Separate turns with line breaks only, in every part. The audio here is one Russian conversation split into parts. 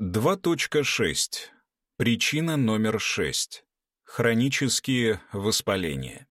2.6. Причина номер 6. Хронические воспаления.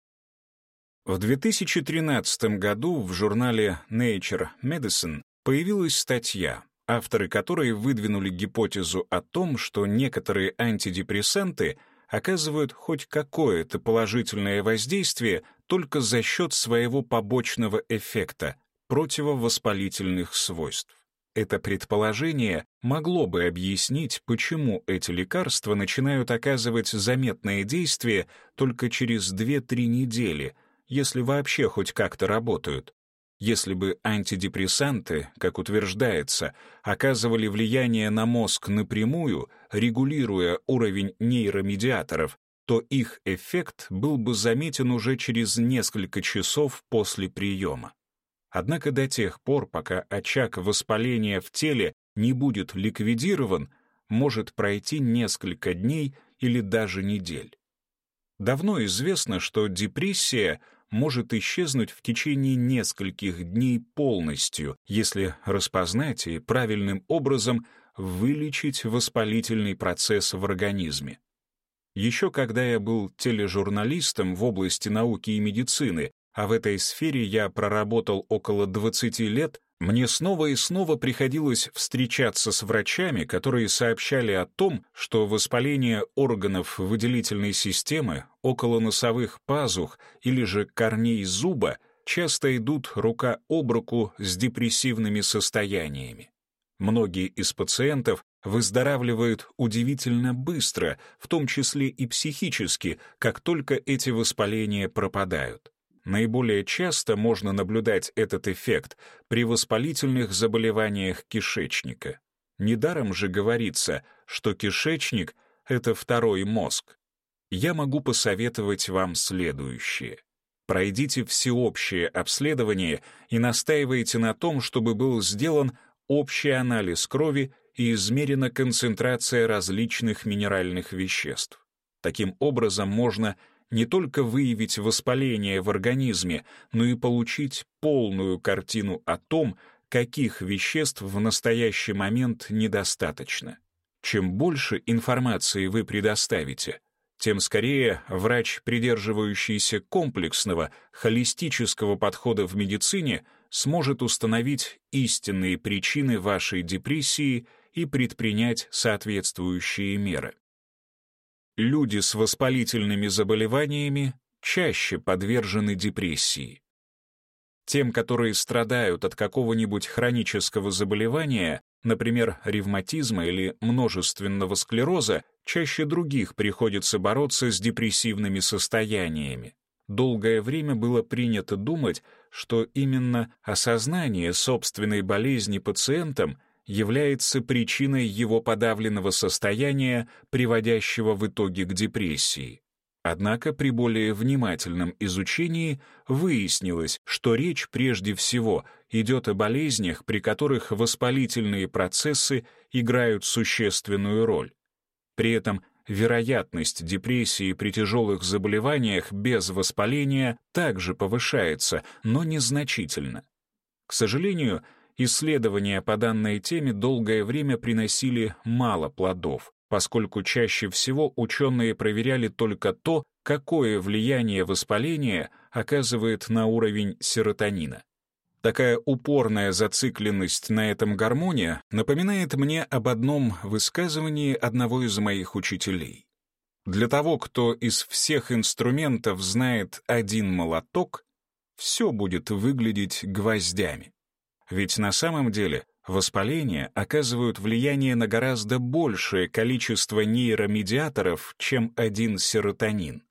В 2013 году в журнале Nature Medicine появилась статья, авторы которой выдвинули гипотезу о том, что некоторые антидепрессанты оказывают хоть какое-то положительное воздействие только за счет своего побочного эффекта — противовоспалительных свойств. Это предположение могло бы объяснить, почему эти лекарства начинают оказывать заметное действие только через 2-3 недели, если вообще хоть как-то работают. Если бы антидепрессанты, как утверждается, оказывали влияние на мозг напрямую, регулируя уровень нейромедиаторов, то их эффект был бы заметен уже через несколько часов после приема. Однако до тех пор, пока очаг воспаления в теле не будет ликвидирован, может пройти несколько дней или даже недель. Давно известно, что депрессия может исчезнуть в течение нескольких дней полностью, если распознать и правильным образом вылечить воспалительный процесс в организме. Еще когда я был тележурналистом в области науки и медицины, а в этой сфере я проработал около 20 лет, мне снова и снова приходилось встречаться с врачами, которые сообщали о том, что воспаление органов выделительной системы, около носовых пазух или же корней зуба часто идут рука об руку с депрессивными состояниями. Многие из пациентов выздоравливают удивительно быстро, в том числе и психически, как только эти воспаления пропадают. Наиболее часто можно наблюдать этот эффект при воспалительных заболеваниях кишечника. Недаром же говорится, что кишечник — это второй мозг. Я могу посоветовать вам следующее. Пройдите всеобщее обследование и настаивайте на том, чтобы был сделан общий анализ крови и измерена концентрация различных минеральных веществ. Таким образом можно не только выявить воспаление в организме, но и получить полную картину о том, каких веществ в настоящий момент недостаточно. Чем больше информации вы предоставите, тем скорее врач, придерживающийся комплексного, холистического подхода в медицине, сможет установить истинные причины вашей депрессии и предпринять соответствующие меры люди с воспалительными заболеваниями чаще подвержены депрессии. Тем, которые страдают от какого-нибудь хронического заболевания, например, ревматизма или множественного склероза, чаще других приходится бороться с депрессивными состояниями. Долгое время было принято думать, что именно осознание собственной болезни пациентам является причиной его подавленного состояния, приводящего в итоге к депрессии. Однако при более внимательном изучении выяснилось, что речь прежде всего идет о болезнях, при которых воспалительные процессы играют существенную роль. При этом вероятность депрессии при тяжелых заболеваниях без воспаления также повышается, но незначительно. К сожалению, Исследования по данной теме долгое время приносили мало плодов, поскольку чаще всего ученые проверяли только то, какое влияние воспаление оказывает на уровень серотонина. Такая упорная зацикленность на этом гормоне напоминает мне об одном высказывании одного из моих учителей. Для того, кто из всех инструментов знает один молоток, все будет выглядеть гвоздями. Ведь на самом деле воспаления оказывают влияние на гораздо большее количество нейромедиаторов, чем один серотонин.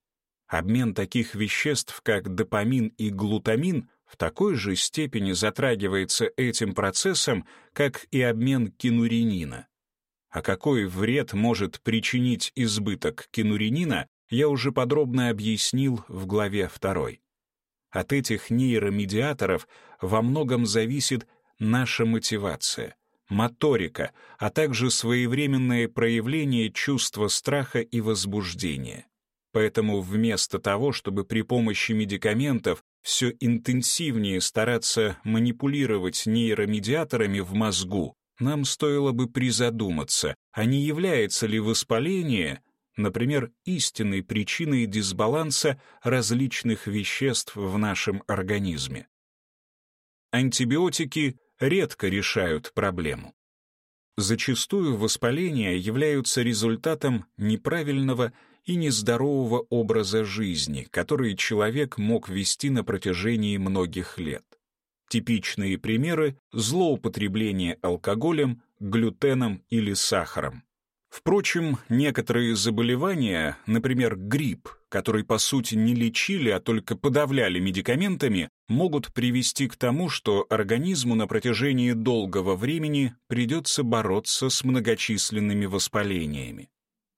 Обмен таких веществ, как допамин и глутамин, в такой же степени затрагивается этим процессом, как и обмен кинуренина. А какой вред может причинить избыток кинуренина, я уже подробно объяснил в главе 2. От этих нейромедиаторов во многом зависит наша мотивация, моторика, а также своевременное проявление чувства страха и возбуждения. Поэтому вместо того, чтобы при помощи медикаментов все интенсивнее стараться манипулировать нейромедиаторами в мозгу, нам стоило бы призадуматься, а не является ли воспаление, например, истинной причиной дисбаланса различных веществ в нашем организме. Антибиотики редко решают проблему. Зачастую воспаления являются результатом неправильного и нездорового образа жизни, который человек мог вести на протяжении многих лет. Типичные примеры — злоупотребление алкоголем, глютеном или сахаром. Впрочем, некоторые заболевания, например, грипп, который по сути не лечили, а только подавляли медикаментами, могут привести к тому, что организму на протяжении долгого времени придется бороться с многочисленными воспалениями.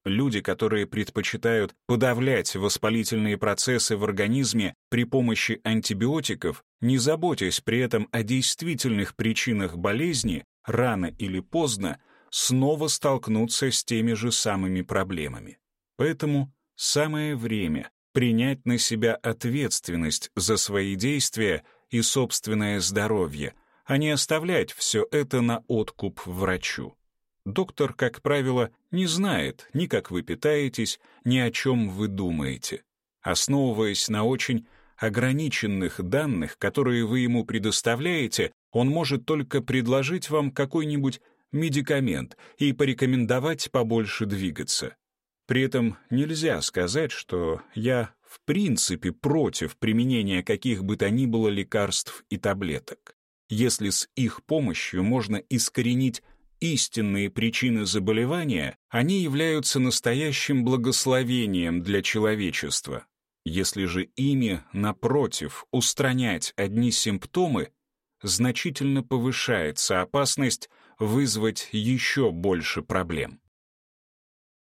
Люди, которые предпочитают подавлять воспалительные процессы в организме при помощи антибиотиков, не заботясь при этом о действительных причинах болезни, рано или поздно снова столкнутся с теми же самыми проблемами. Поэтому самое время принять на себя ответственность за свои действия и собственное здоровье, а не оставлять все это на откуп врачу. Доктор, как правило, не знает ни как вы питаетесь, ни о чем вы думаете. Основываясь на очень ограниченных данных, которые вы ему предоставляете, он может только предложить вам какой-нибудь медикамент и порекомендовать побольше двигаться. При этом нельзя сказать, что я в принципе против применения каких бы то ни было лекарств и таблеток. Если с их помощью можно искоренить истинные причины заболевания, они являются настоящим благословением для человечества. Если же ими, напротив, устранять одни симптомы, значительно повышается опасность вызвать еще больше проблем.